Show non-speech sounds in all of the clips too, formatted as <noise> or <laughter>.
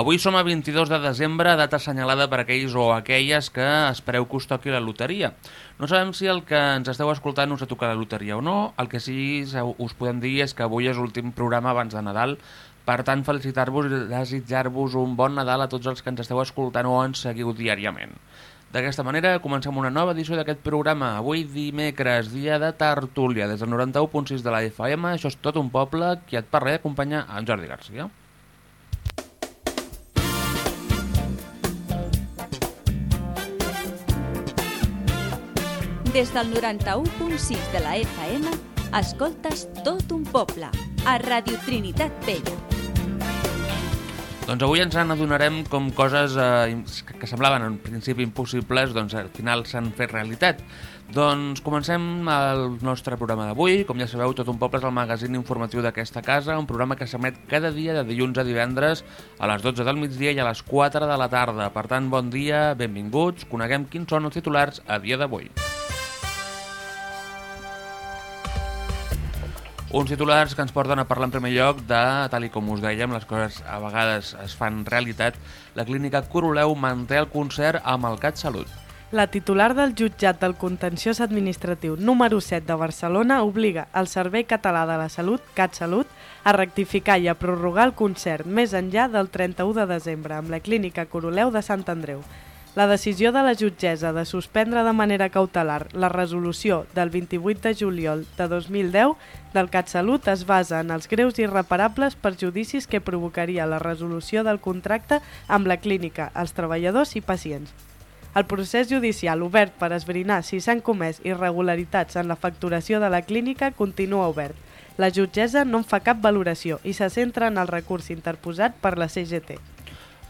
Avui som a 22 de desembre, data assenyalada per aquells o aquelles que espereu que us toqui la loteria. No sabem si el que ens esteu escoltant us ha tocat la loteria o no, el que sí us podem dir és que avui és l'últim programa abans de Nadal, per tant felicitar-vos i desitjar-vos un bon Nadal a tots els que ens esteu escoltant o ens seguiu diàriament. D'aquesta manera comencem una nova edició d'aquest programa. Avui dimecres, dia de tertúlia, des del 91.6 de la FM. Això és tot un poble, qui et parla i acompanya en Jordi Garcia. Des del 91.6 de la FM, escoltes tot un poble, a Radio Trinitat Vella. Doncs avui ens adonarem com coses eh, que semblaven en principi impossibles, doncs al final s'han fet realitat. Doncs comencem el nostre programa d'avui. Com ja sabeu, Tot un poble és el magazín informatiu d'aquesta casa, un programa que s'emet cada dia de dilluns a divendres a les 12 del migdia i a les 4 de la tarda. Per tant, bon dia, benvinguts, coneguem quins són els titulars a dia d'avui. Uns titulars que ens porten a parlar en primer lloc de, tal com us dèiem, les coses a vegades es fan realitat, la clínica Coroleu manté el concert amb el CatSalut. La titular del jutjat del contenciós administratiu número 7 de Barcelona obliga el Servei Català de la Salut, CatSalut, a rectificar i a prorrogar el concert més enllà del 31 de desembre amb la clínica Coroleu de Sant Andreu. La decisió de la jutgessa de suspendre de manera cautelar la resolució del 28 de juliol de 2010 del CatSalut es basa en els greus i irreparables perjudicis que provocaria la resolució del contracte amb la clínica, els treballadors i pacients. El procés judicial obert per esbrinar si s'han comès irregularitats en la facturació de la clínica continua obert. La jutgessa no en fa cap valoració i se centra en el recurs interposat per la CGT.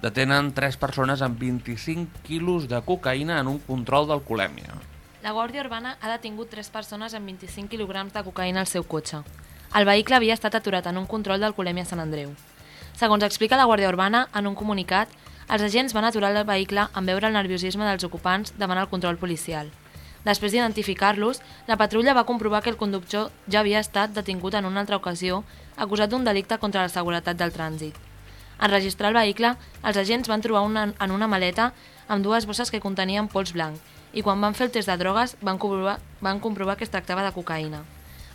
Detenen tres persones amb 25 quilos de cocaïna en un control d'alcoholèmia. La Guàrdia Urbana ha detingut tres persones amb 25 quilograms de cocaïna al seu cotxe. El vehicle havia estat aturat en un control d'alcoholèmia a Sant Andreu. Segons explica la Guàrdia Urbana, en un comunicat, els agents van aturar el vehicle en veure el nerviosisme dels ocupants davant el control policial. Després d'identificar-los, la patrulla va comprovar que el conductor ja havia estat detingut en una altra ocasió, acusat d'un delicte contra la seguretat del trànsit. En registrar el vehicle, els agents van trobar una, en una maleta amb dues bosses que contenien pols blanc i quan van fer el test de drogues van comprovar, van comprovar que es tractava de cocaïna.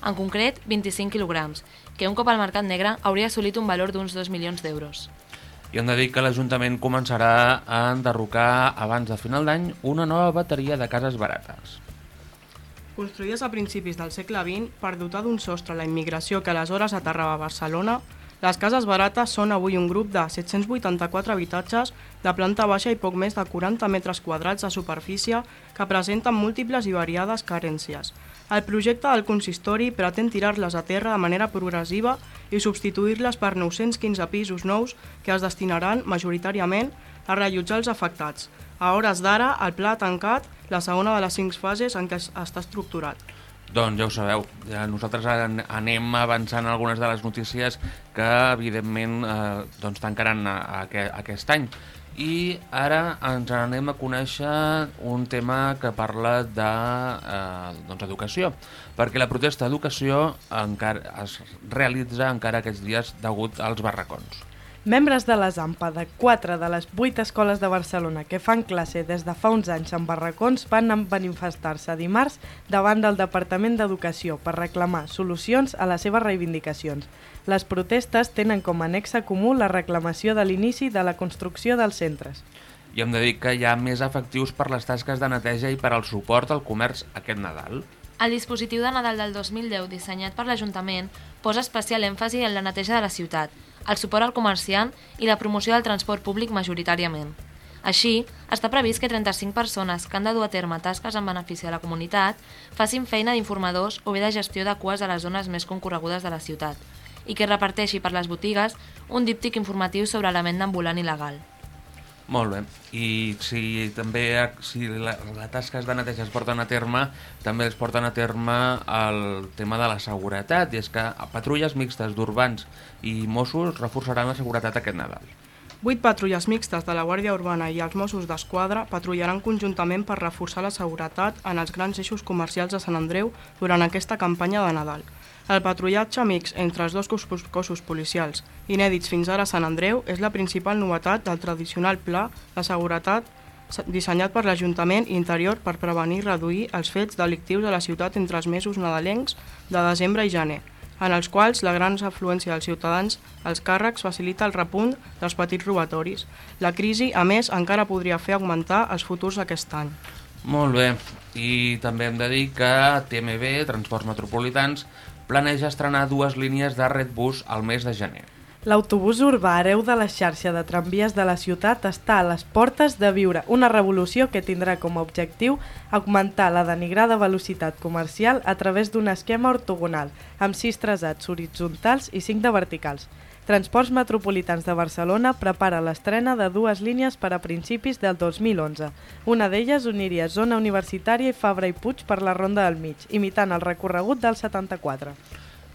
En concret, 25 quilograms, que un cop al mercat negre hauria assolit un valor d'uns 2 milions d'euros. I hem de dir que l'Ajuntament començarà a enderrocar abans de final d'any una nova bateria de cases barates. Construïdes a principis del segle XX per dotar d'un sostre la immigració que aleshores aterrava a Barcelona, les cases barates són avui un grup de 784 habitatges de planta baixa i poc més de 40 metres quadrats de superfície que presenten múltiples i variades carències. El projecte del consistori pretén tirar-les a terra de manera progressiva i substituir-les per 915 pisos nous que es destinaran majoritàriament a rellotjar els afectats. A hores d'ara, el pla ha tancat la segona de les cinc fases en què està estructurat. Doncs ja ho sabeu, ja nosaltres anem avançant algunes de les notícies que evidentment eh, doncs tancaran a, a, a aquest any. I ara ens anem a conèixer un tema que parla de eh, doncs, perquè la protesta d'educació encara es realitza encara aquests dies degut als barracons. Membres de la Zampa de 4 de les 8 escoles de Barcelona que fan classe des de fa uns anys en barracons van manifestar-se dimarts davant del Departament d'Educació per reclamar solucions a les seves reivindicacions. Les protestes tenen com a anexa comú la reclamació de l'inici de la construcció dels centres. I hem de dir que hi ha més efectius per les tasques de neteja i per al suport al comerç aquest Nadal. El dispositiu de Nadal del 2010 dissenyat per l'Ajuntament posa especial èmfasi en la neteja de la ciutat, el suport al comerciant i la promoció del transport públic majoritàriament. Així, està previst que 35 persones que han de dur a terme tasques en benefici de la comunitat facin feina d'informadors o bé de gestió de cues a les zones més concorregudes de la ciutat i que reparteixi per les botigues un díptic informatiu sobre la venda ambulant il·legal. Molt bé. I si també si la, la tasques de neteja es porten a terme, també es porten a terme el tema de la seguretat, i és que patrulles mixtes d'urbans i Mossos reforçaran la seguretat aquest Nadal. Vuit patrulles mixtes de la Guàrdia Urbana i els Mossos d'Esquadra patrullaran conjuntament per reforçar la seguretat en els grans eixos comercials de Sant Andreu durant aquesta campanya de Nadal. El patrullatge mix entre els dos cossos, policials, inèdits fins ara a Sant Andreu, és la principal novetat del tradicional pla de seguretat dissenyat per l'Ajuntament Interior per prevenir i reduir els fets delictius de la ciutat entre els mesos nadalencs de desembre i gener, en els quals la gran afluència dels ciutadans als càrrecs facilita el repunt dels petits robatoris. La crisi, a més, encara podria fer augmentar els futurs d'aquest any. Molt bé, i també hem de dir que TMB, Transports Metropolitans, planeja estrenar dues línies de Redbus al mes de gener. L'autobús urbà hereu de la xarxa de tramvies de la ciutat està a les portes de viure una revolució que tindrà com a objectiu augmentar la denigrada velocitat comercial a través d'un esquema ortogonal, amb sis traçats horitzontals i cinc de verticals. Transports Metropolitans de Barcelona prepara l'estrena de dues línies per a principis del 2011. Una d'elles uniria zona universitària i Fabra i Puig per la Ronda del Mig, imitant el recorregut del 74.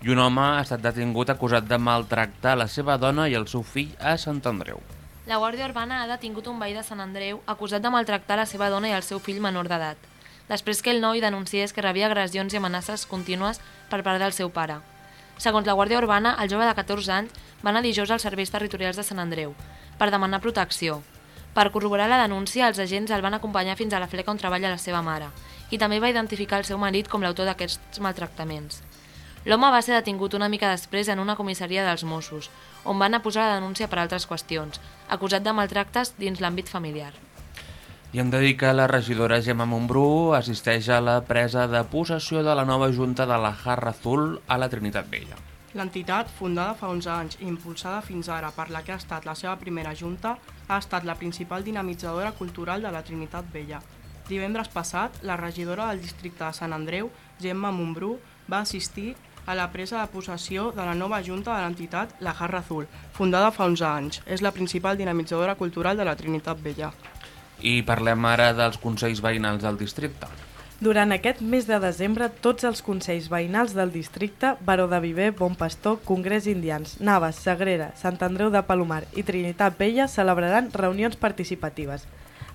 I un home ha estat detingut acusat de maltractar la seva dona i el seu fill a Sant Andreu. La Guàrdia Urbana ha detingut un veí de Sant Andreu acusat de maltractar la seva dona i el seu fill menor d'edat, després que el noi denunciés que rebia agressions i amenaces contínues per part del seu pare. Segons la Guàrdia Urbana, el jove de 14 anys va anar dijous als serveis territorials de Sant Andreu per demanar protecció. Per corroborar la denúncia, els agents el van acompanyar fins a la fleca on treballa la seva mare i també va identificar el seu marit com l'autor d'aquests maltractaments. L'home va ser detingut una mica després en una comissaria dels Mossos, on van a posar la denúncia per altres qüestions, acusat de maltractes dins l'àmbit familiar. I hem de dir que la regidora Gemma Montbrú assisteix a la presa de possessió de la nova junta de la Jarra Azul a la Trinitat Vella. L'entitat, fundada fa 11 anys i impulsada fins ara per la que ha estat la seva primera junta, ha estat la principal dinamitzadora cultural de la Trinitat Vella. Divendres passat, la regidora del districte de Sant Andreu, Gemma Montbrú, va assistir a la presa de possessió de la nova junta de l'entitat La Jarra Azul, fundada fa 11 anys. És la principal dinamitzadora cultural de la Trinitat Vella. I parlem ara dels consells veïnals del districte. Durant aquest mes de desembre, tots els consells veïnals del districte, Baró de Viver, Bon Pastor, Congrés Indians, Navas, Sagrera, Sant Andreu de Palomar i Trinitat Vella celebraran reunions participatives.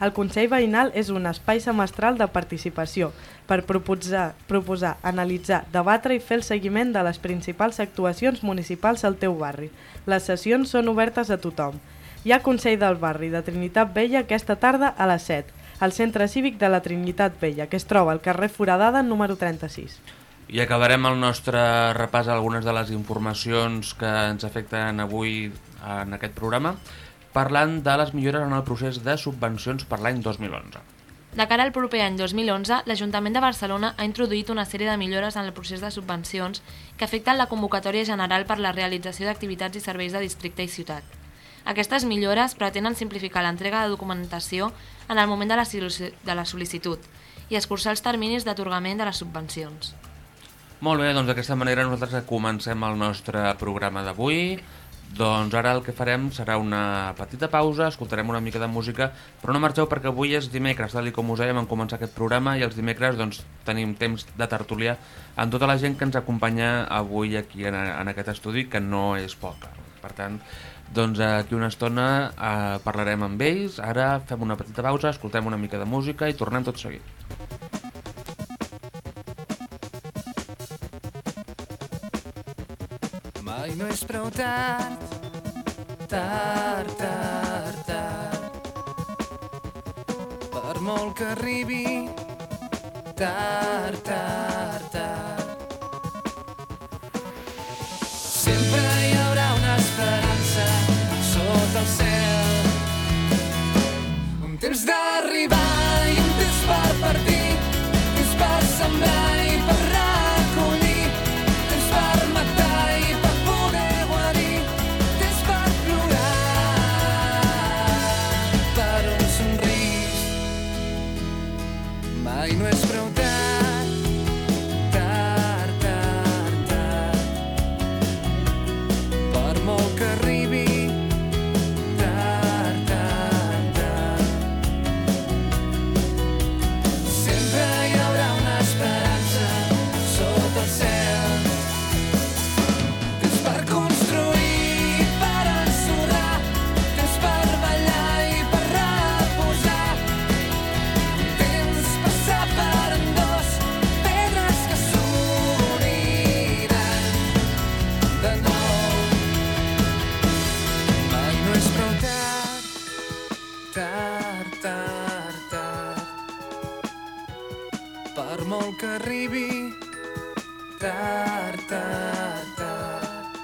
El Consell Veïnal és un espai semestral de participació per proposar, proposar, analitzar, debatre i fer el seguiment de les principals actuacions municipals al teu barri. Les sessions són obertes a tothom. Hi ha Consell del Barri de Trinitat Vella aquesta tarda a les 7, al Centre Cívic de la Trinitat Vella, que es troba al carrer Foradada número 36. I acabarem el nostre repàs a algunes de les informacions que ens afecten avui en aquest programa, parlant de les millores en el procés de subvencions per l'any 2011. De cara al proper any 2011, l'Ajuntament de Barcelona ha introduït una sèrie de millores en el procés de subvencions que afecten la convocatòria general per la realització d'activitats i serveis de districte i ciutat. Aquestes millores pretenen simplificar l'entrega de documentació en el moment de la, de la sol·licitud i escurçar els terminis d'atorgament de les subvencions. Molt bé, doncs d'aquesta manera nosaltres comencem el nostre programa d'avui. Doncs ara el que farem serà una petita pausa, escoltarem una mica de música, però no marxeu perquè avui és dimecres, tal com us dèiem en començar aquest programa, i els dimecres doncs, tenim temps de tertúlia amb tota la gent que ens acompanya avui aquí en, en aquest estudi, que no és poca. Per tant, doncs aquí una estona eh, parlarem amb ells, ara fem una petita pausa, escoltem una mica de música i tornem tot seguit. Mai no és prou tard, tard, tard, tard. Per molt que arribi, tard, tard, tard. Sempre hi haurà una esperança sota el cel. Un temps d'arribar i un temps per partir, temps per sembrar que arribi, tard, tard, tard.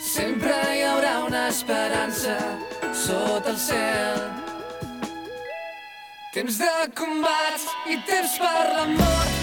Sempre hi haurà una esperança sota el cel. Temps de combats i temps per l'amor, temps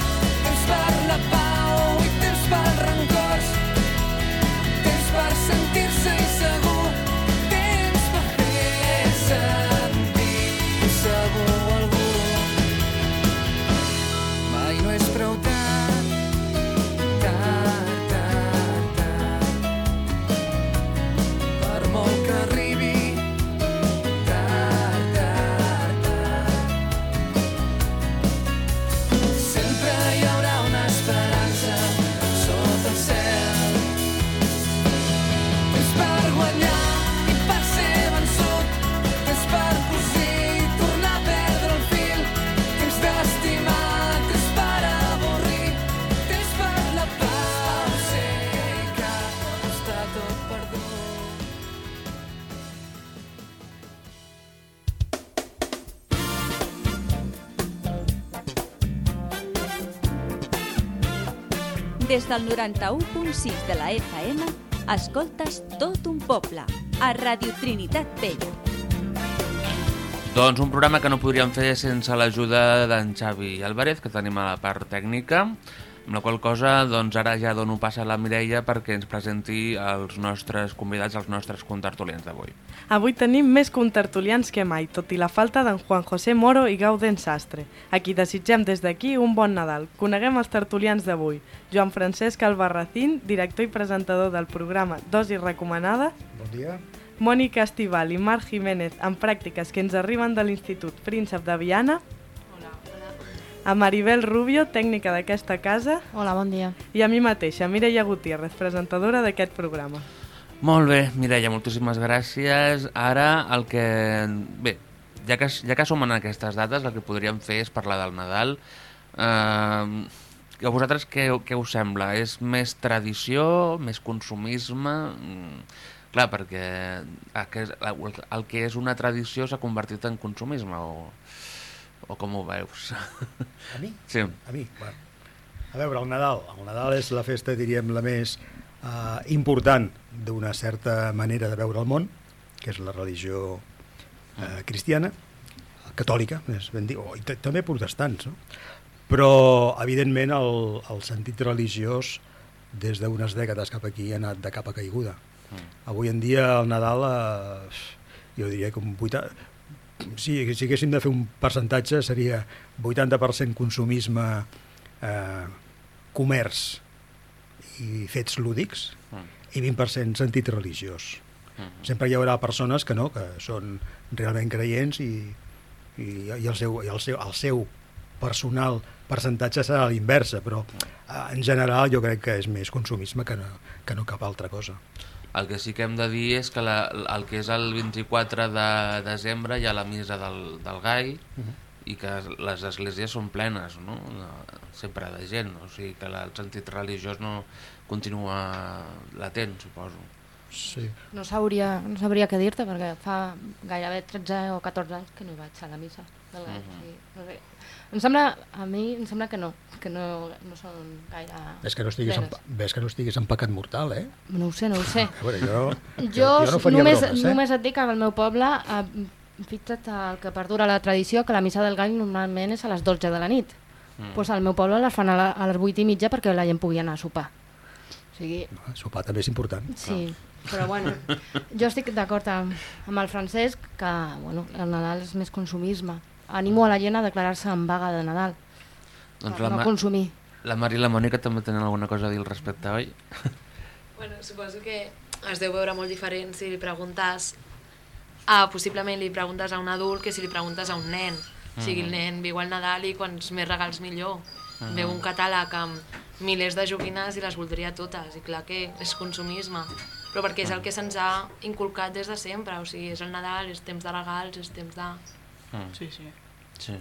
Des del 91.6 de la FM, escoltes tot un poble, a Radio Trinitat Vella. Doncs un programa que no podríem fer sense l'ajuda d'en Xavi Álvarez, que tenim a la part tècnica, amb la qual cosa doncs ara ja dono pas a la Mireia perquè ens presenti els nostres convidats, els nostres contertulians d'avui. Avui tenim més contertulians que mai, tot i la falta d'en Juan José Moro i Gauden Sastre, a qui desitgem des d'aquí un bon Nadal. Coneguem els tertulians d'avui. Joan Francesc Albarracín, director i presentador del programa Dosi Recomanada, Bon dia. Mònica Estival i Marc Jiménez, en pràctiques que ens arriben de l'Institut Príncep de Viana, a Maribel Rubio, tècnica d'aquesta casa, Hola, bon dia. i a mi mateixa, Mireia Gutiérrez, presentadora d'aquest programa. Molt bé, Mireia, moltíssimes gràcies. Ara el que... Bé, ja que, ja que som en aquestes dates, el que podríem fer és parlar del Nadal. Uh, a vosaltres què, què us sembla? És més tradició, més consumisme? Mm, clar, perquè el que, és, el que és una tradició s'ha convertit en consumisme, o, o com ho veus? A mi? Sí. A mi, bueno. A veure, el Nadal. El Nadal és la festa, diríem, la més uh, important d'una certa manera de veure el món, que és la religió uh, cristiana, catòlica, més ben dir, o, i també protestants, no? Però, evidentment, el, el sentit religiós des d'unes dècades cap aquí ha anat de capa caiguda. Mm. Avui en dia el Nadal, eh, jo diria que un 80... Si, si haguéssim de fer un percentatge seria 80% consumisme, eh, comerç i fets lúdics Mm. i 20% sentit religiós. Mm. Sempre hi haurà persones que no, que són realment creients i, i, i, el, seu, i el, seu, el seu personal percentatge serà l'inversa, però eh, en general jo crec que és més consumisme que no, que no cap altra cosa. El que sí que hem de dir és que la, el que és el 24 de desembre hi ha la missa del, del Gai i que les esglésies són plenes, no? Sempre de gent, o sigui que la, el sentit religiós no continua latent, suposo. Sí. No sabria, no sabria què dir-te perquè fa gairebé 13 o 14 anys que no hi vaig a la missa. Del gai, Mhm. sí, no sé. Em sembla, a mi em sembla que no, que no, no són gaire... Ves que no estiguis en, ves que no estiguis en pecat mortal, eh? No ho sé, no ho sé. A veure, jo, Jo, jo no faria només, bromes, eh? només et dic que al meu poble, eh, fixa't el que perdura la tradició, que la missa del gall normalment és a les 12 de la nit. Mm. Pues al meu poble les fan a, la, a les 8 i mitja perquè la gent pugui anar a sopar. O sigui, No, sopar també és important. Sí, però bueno, jo estic d'acord amb, amb el Francesc que bueno, el Nadal és més consumisme. Animo a la gent a declarar-se en vaga de Nadal, Doncs per la, no consumir. la Mari i la Mònica també tenen alguna cosa a dir al respecte, oi? Bueno, suposo que es deu veure molt diferent si li preguntes a, possiblement li preguntes a un adult que si li preguntes a un nen. O sigui, el nen viu al Nadal i quants més regals millor. Veu un catàleg amb milers de joguines i les voldria totes. I clar que és consumisme. Però perquè és el que se'ns ha inculcat des de sempre. O sigui, és el Nadal, és temps de regals, és temps de... Mm. Sí, sí. Sí.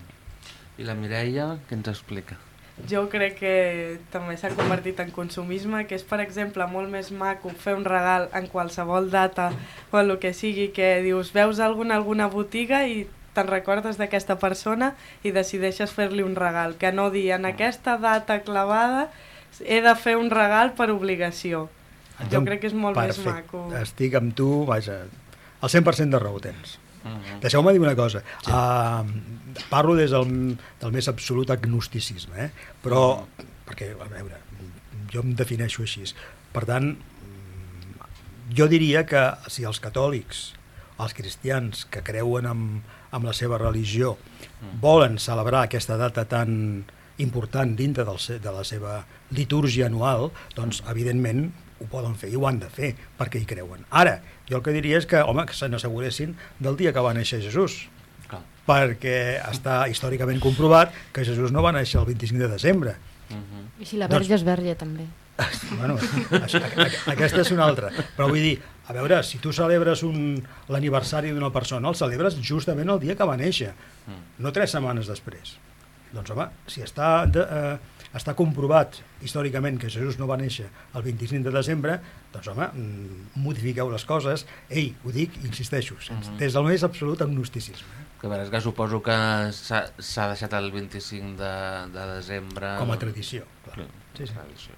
I la Mireia, què ens explica? jo crec que també s'ha convertit en consumisme, que és, per exemple, molt més maco fer un regal en qualsevol data o en el que sigui, que dius, veus algú en alguna botiga i te'n recordes d'aquesta persona i decideixes fer-li un regal, que no dir en aquesta data clavada he de fer un regal per obligació. Jo crec que és molt més maco. Estic amb tu, vaja, el 100% de raó tens. Mhm. Deixeu-me dir una cosa. Sí. Uh, parlo des del, del més absolut agnosticisme, eh? però, perquè, a veure, jo em defineixo així. Per tant, mm, jo diria que si els catòlics, els cristians que creuen en, en la seva religió, volen celebrar aquesta data tan important dintre del, de la seva litúrgia anual, doncs, evidentment, ho poden fer i ho han de fer perquè hi creuen. Ara, jo el que diria és que, home, que se n'asseguressin del dia que va néixer Jesús, Clar. perquè està històricament comprovat que Jesús no va néixer el 25 de desembre. Mhm. I si la Doncs- verge és verge, també. <laughs> Bueno, això, aquesta és una altra. Però vull dir, a veure, si tu celebres un- l'aniversari d'una persona, el celebres justament el dia que va néixer, no tres setmanes després. Doncs home, si està, de, eh, està comprovat històricament que Jesús no va néixer el 25 de desembre, doncs home, mm, modifiqueu les coses. Ei, ho dic, insisteixo, sense, des del més absolut agnosticisme. Que a veure, és que suposo que s'ha deixat el 25 de, de desembre... Com a tradició. Clar, Sí, sí. tradició.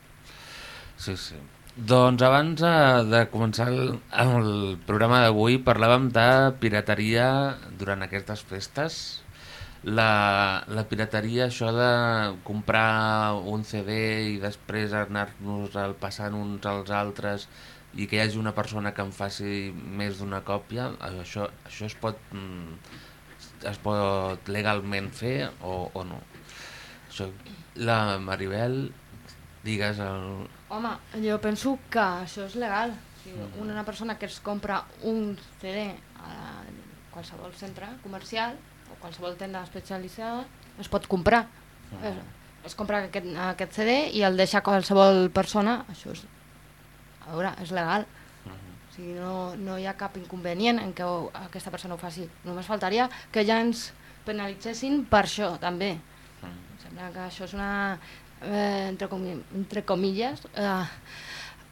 Sí, sí. Doncs abans eh, de començar el, el programa d'avui parlàvem de pirateria durant aquestes festes. La, la pirateria, això de comprar un CD i després anar-nos el passant uns als altres i que hi hagi una persona que en faci més d'una còpia, això, això es pot... mm, es pot legalment fer o, o no? Això, la Maribel, digues el... Home, jo penso que això és legal. O sigui, una persona que es compra un CD a qualsevol centre comercial qualsevol tenda especialitzada es pot comprar. Es, es compra aquest, aquest CD i el deixa qualsevol persona, això és, a veure, és legal. O sigui, no, no hi ha cap inconvenient en que ho, aquesta persona ho faci. Només faltaria que ja ens penalitzessin per això, també. Em sembla que això és una, eh, entre, comi entre comilles, eh,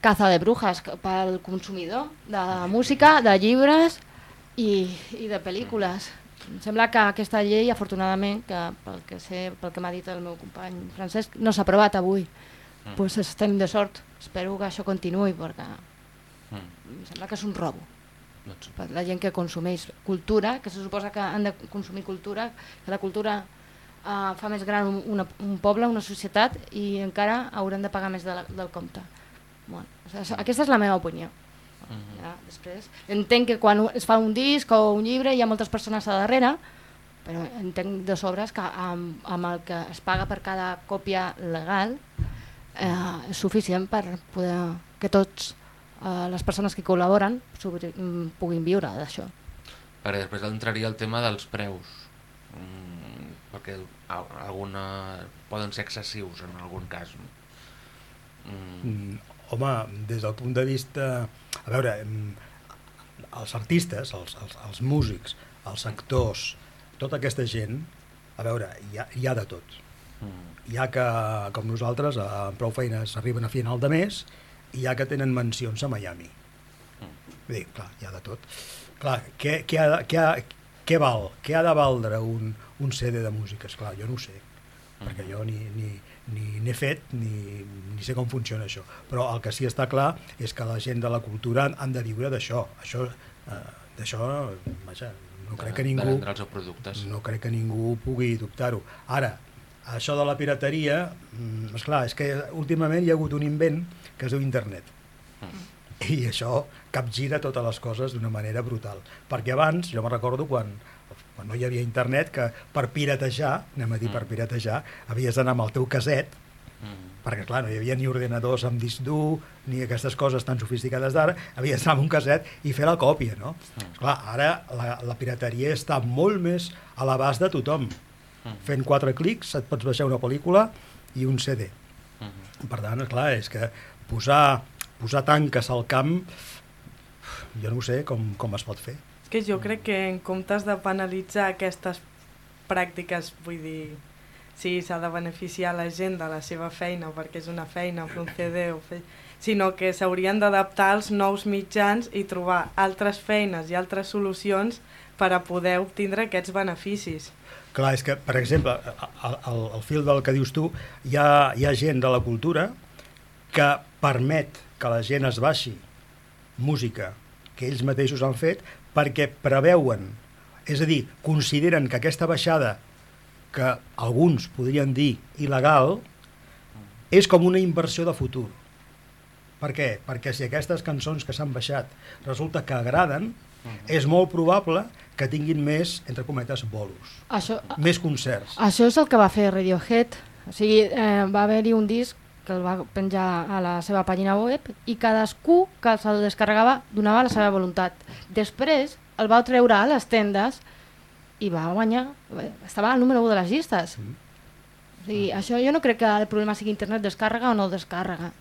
caza de brujas pel consumidor de música, de llibres i, i de pel·lícules. Em sembla que aquesta llei, afortunadament, que pel que sé, pel que m'ha dit el meu company Francesc, no s'ha aprovat avui. Doncs pues estem de sort. Espero que això continuï, perquè em sembla que és un robo Doncs, per la gent que consumeix cultura, que se suposa que han de consumir cultura, que la cultura uh, fa més gran un, una, un poble, una societat, i encara hauran de pagar més de la, del compte. Bueno, o sigui, aquesta és la meva opinió. Ja, després, entenc que quan es fa un disc o un llibre hi ha moltes persones a darrere, però entenc de sobres que amb, amb el que es paga per cada còpia legal eh, és suficient per poder que tots eh, les persones que col·laboren sobre, mm, puguin viure d'això. perquè després entraria el tema dels preus. Mm, perquè al- alguna, poden ser excessius en algun cas. no? Mm, Mm, home, des del punt de vista... A veure, mm, els artistes, els, els, els músics, els actors, tota aquesta gent, a veure, hi ha, hi ha de tot. mm, Hi ha que, com nosaltres, amb prou feines arriben a final de mes, i hi ha que tenen mansions a Miami. Vull dir, clar, hi ha de tot. Clar, què, què, ha, què, ha, què val? Què ha de valdre un, un CD de música? Esclar, jo no ho sé, perquè jo ni, ni, ni n'he fet ni, ni sé com funciona això. Però el que sí està clar és que la gent de la cultura han de viure d'això. Això, eh, d'això, vaja, no crec que ningú els productes. no crec que ningú pugui dubtar-ho. Ara, això de la pirateria, mm, esclar, és que últimament hi ha hagut un invent que es diu internet. I això capgira totes les coses d'una manera brutal. Perquè abans, jo me recordo quan, quan no hi havia internet, que per piratejar, anem a dir per piratejar, havies d'anar amb el teu caset, Mm, perquè clar, no hi havia ni ordenadors amb disc dur, ni aquestes coses tan sofisticades d'ara, havies d'anar amb un caset i fer la còpia, no? Clar, ara la, la pirateria està molt més a l'abast de tothom. Fent quatre clics et pots baixar una pel·lícula i un CD. mm, Per tant, clar, és que posar, posar tanques al camp, jo no sé com, com es pot fer. Que jo crec que en comptes de penalitzar aquestes pràctiques, vull dir, si s'ha de beneficiar la gent de la seva feina perquè és una feina fer un CD o fer sinó que s'haurien d'adaptar als nous mitjans i trobar altres feines i altres solucions per a poder obtindre aquests beneficis. Clar, és que, per exemple, al, al, al fil del que dius tu, hi ha, hi ha gent de la cultura que permet que la gent es baixi música que ells mateixos han fet perquè preveuen, és a dir, consideren que aquesta baixada que alguns podrien dir il·legal és com una inversió de futur. Per què? Perquè si aquestes cançons que s'han baixat resulta que agraden, és molt probable que tinguin més, entre cometes, bolos, Això, més concerts. això és el que va fer Radiohead. O sigui, eh, va haver-hi un disc que el va penjar a la seva pàgina web i cadascú que se'l descarregava donava la seva voluntat. Després el va treure a les tendes i va guanyar, estava al número 1 de les llistes. O sigui, això jo no crec que el problema sigui internet descàrrega o no descàrrega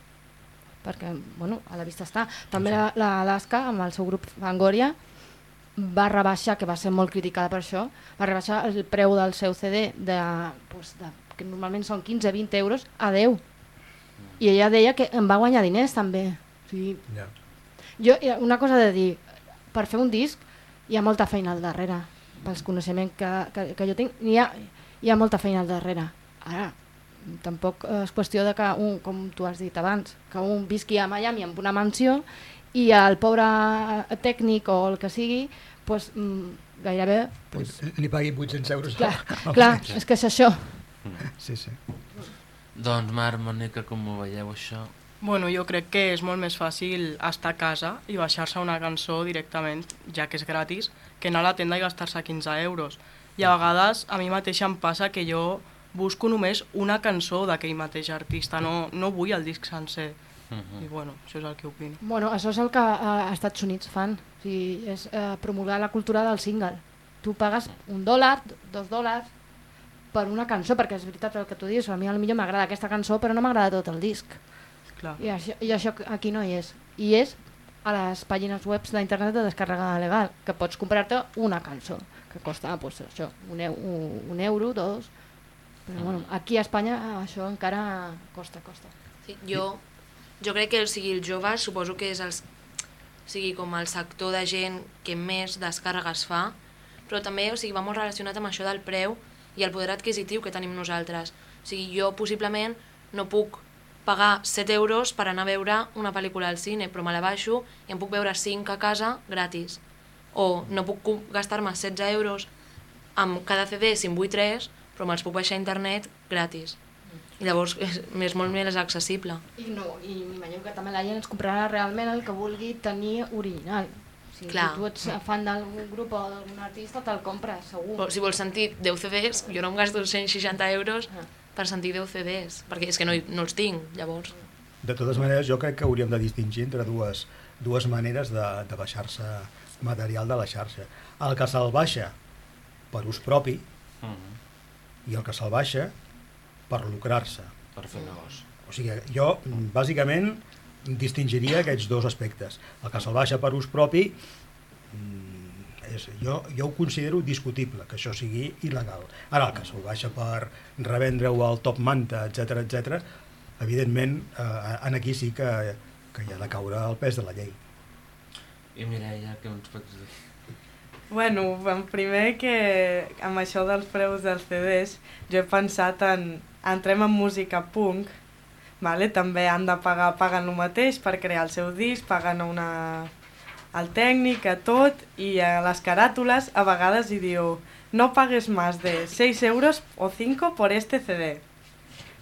perquè, bueno, a la vista està. També la- la Alaska, amb el seu grup Fangoria, va rebaixar, que va ser molt criticada per això, va rebaixar el preu del seu CD de, pues, de, que normalment són 15-20 euros a 10. I ella deia que en va guanyar diners també. O sigui, Ja. jo, una cosa de dir, per fer un disc hi ha molta feina al darrere, pels coneixements que, que, que jo tinc, hi ha, hi ha molta feina al darrere. Ara, tampoc és qüestió de que un, com tu has dit abans, que un visqui a Miami amb una mansió i el pobre tècnic o el que sigui, pues, mm, gairebé... Pues, Li paguin 800 euros. clar, clar, és que és això. Sí, sí. Doncs Marc, Mònica, com ho veieu això? Bueno, jo crec que és molt més fàcil estar a casa i baixar-se una cançó directament, ja que és gratis, que anar a la tenda i gastar-se 15 euros. I a vegades a mi mateixa em passa que jo busco només una cançó d'aquell mateix artista, no, no vull el disc sencer. Mhm. I bueno, això és el que opino. Bueno, això és el que eh, als Estats Units fan, o sigui, és eh, promulgar la cultura del single. Tu pagues un dòlar, dos dòlars, per una cançó, perquè és veritat el que tu dius, a mi potser m'agrada aquesta cançó, però no m'agrada tot el disc. Clar. I això, I això aquí no hi és. I és a les pàgines web d'internet de descàrrega legal, que pots comprar-te una cançó, que costa pues, això, un, eu, un, un euro, dos... Però bueno, aquí a Espanya això encara costa, costa. Sí, jo, jo crec que o sigui, els joves suposo que és el, o sigui, com el sector de gent que més descàrregues fa, però també o sigui, va molt relacionat amb això del preu i el poder adquisitiu que tenim nosaltres. O sigui, jo possiblement no puc pagar 7 euros per anar a veure una pel·lícula al cine, però me la baixo i em puc veure 5 a casa gratis. O no puc gastar-me 16 euros amb cada CD si en vull 3, però me'ls puc baixar a internet gratis. I llavors és, és molt més accessible. I, no, i m'imagino que també la gent es comprarà realment el que vulgui tenir original. Sigui, Clar. Si tu ets fan d'algun grup o d'algun artista, te'l compres, segur. O, si vols sentir 10 CDs, jo no em gasto 160 euros Ah. per sentir 10 CDs, perquè és que no, no els tinc, llavors. De totes maneres, jo crec que hauríem de distingir entre dues, dues maneres de, de baixar-se material de la xarxa. El que se'l baixa per ús propi Mhm. i el que se'l baixa per lucrar-se. Per fer negoci. O sigui, jo, bàsicament, distingiria aquests dos aspectes. El que se'l baixa per ús propi, mm, és, jo, jo ho considero discutible, que això sigui il·legal. Ara, el que se'l baixa per revendre-ho al top manta, etc etc, evidentment, eh, en aquí sí que, que hi ha de caure el pes de la llei. I Mireia, què ens pots dir? Bueno, en primer que amb això dels preus dels CDs jo he pensat en... entrem en música punk, vale? també han de pagar, paguen el mateix per crear el seu disc, paguen una... el tècnic, a tot, i a les caràtules a vegades hi diu no pagues més de 6 euros o 5 por este CD.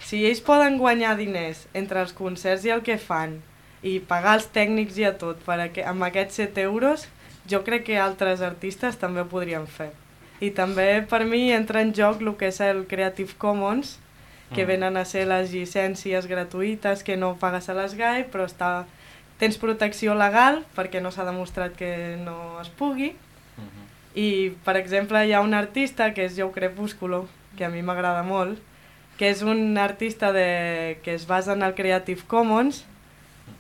Si ells poden guanyar diners entre els concerts i el que fan i pagar els tècnics i a tot per a que, amb aquests 7 euros, jo crec que altres artistes també ho podrien fer. I també per mi entra en joc el que és el Creative Commons, que Mm. venen a ser les llicències gratuïtes que no pagues a l'ESGAI, però està... tens protecció legal perquè no s'ha demostrat que no es pugui. Mhm. I, per exemple, hi ha un artista que és Joe Crepúsculo, que a mi m'agrada molt, que és un artista de... que es basa en el Creative Commons,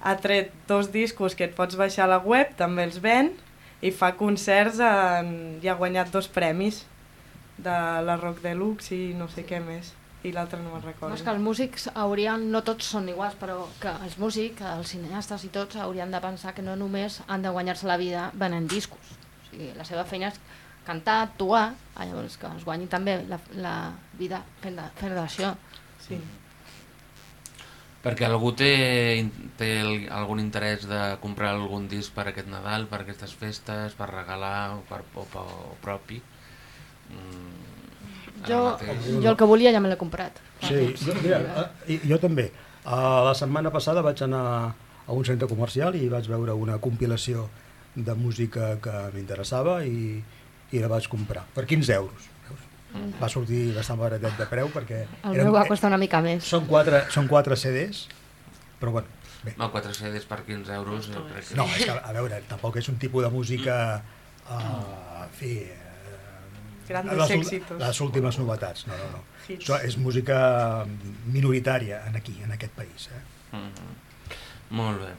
ha tret dos discos que et pots baixar a la web, també els ven, i fa concerts en... i ha guanyat dos premis de la Rock Deluxe i no sé què més. I l'altre no me'n No, recordo. és que els músics haurien, no tots són iguals, però que els músics, els cineastes i tots haurien de pensar que no només han de guanyar-se la vida venent discos. O sigui, la seva feina és cantar, actuar, ah, llavors que es guanyi també la, la vida fent, de, fent d'això. Sí. Perquè algú té, té el- algun interès de comprar algun disc per aquest Nadal, per aquestes festes, per regalar o per, o per o propi. Mm, Jo, jo el que volia ja me l'he comprat. Sí, jo, mira, eh, i- jo també. Uh, la setmana passada vaig anar a un centre comercial i vaig veure una compilació de música que m'interessava i, i la vaig comprar per 15 euros. Veus? Va sortir bastant baratet de preu perquè... El eren- meu va costar una mica més. Són quatre, són quatre CDs, però bueno, bé. No, 4 CDs per 15 euros, crec que... No, és que, a veure, tampoc és un tipus de música... Uh, en fi... Grandes les, éxitos. Les últimes novetats, no, no, no. Hits. Això és música minoritària en aquí, en aquest país. Eh? Mhm. Molt bé.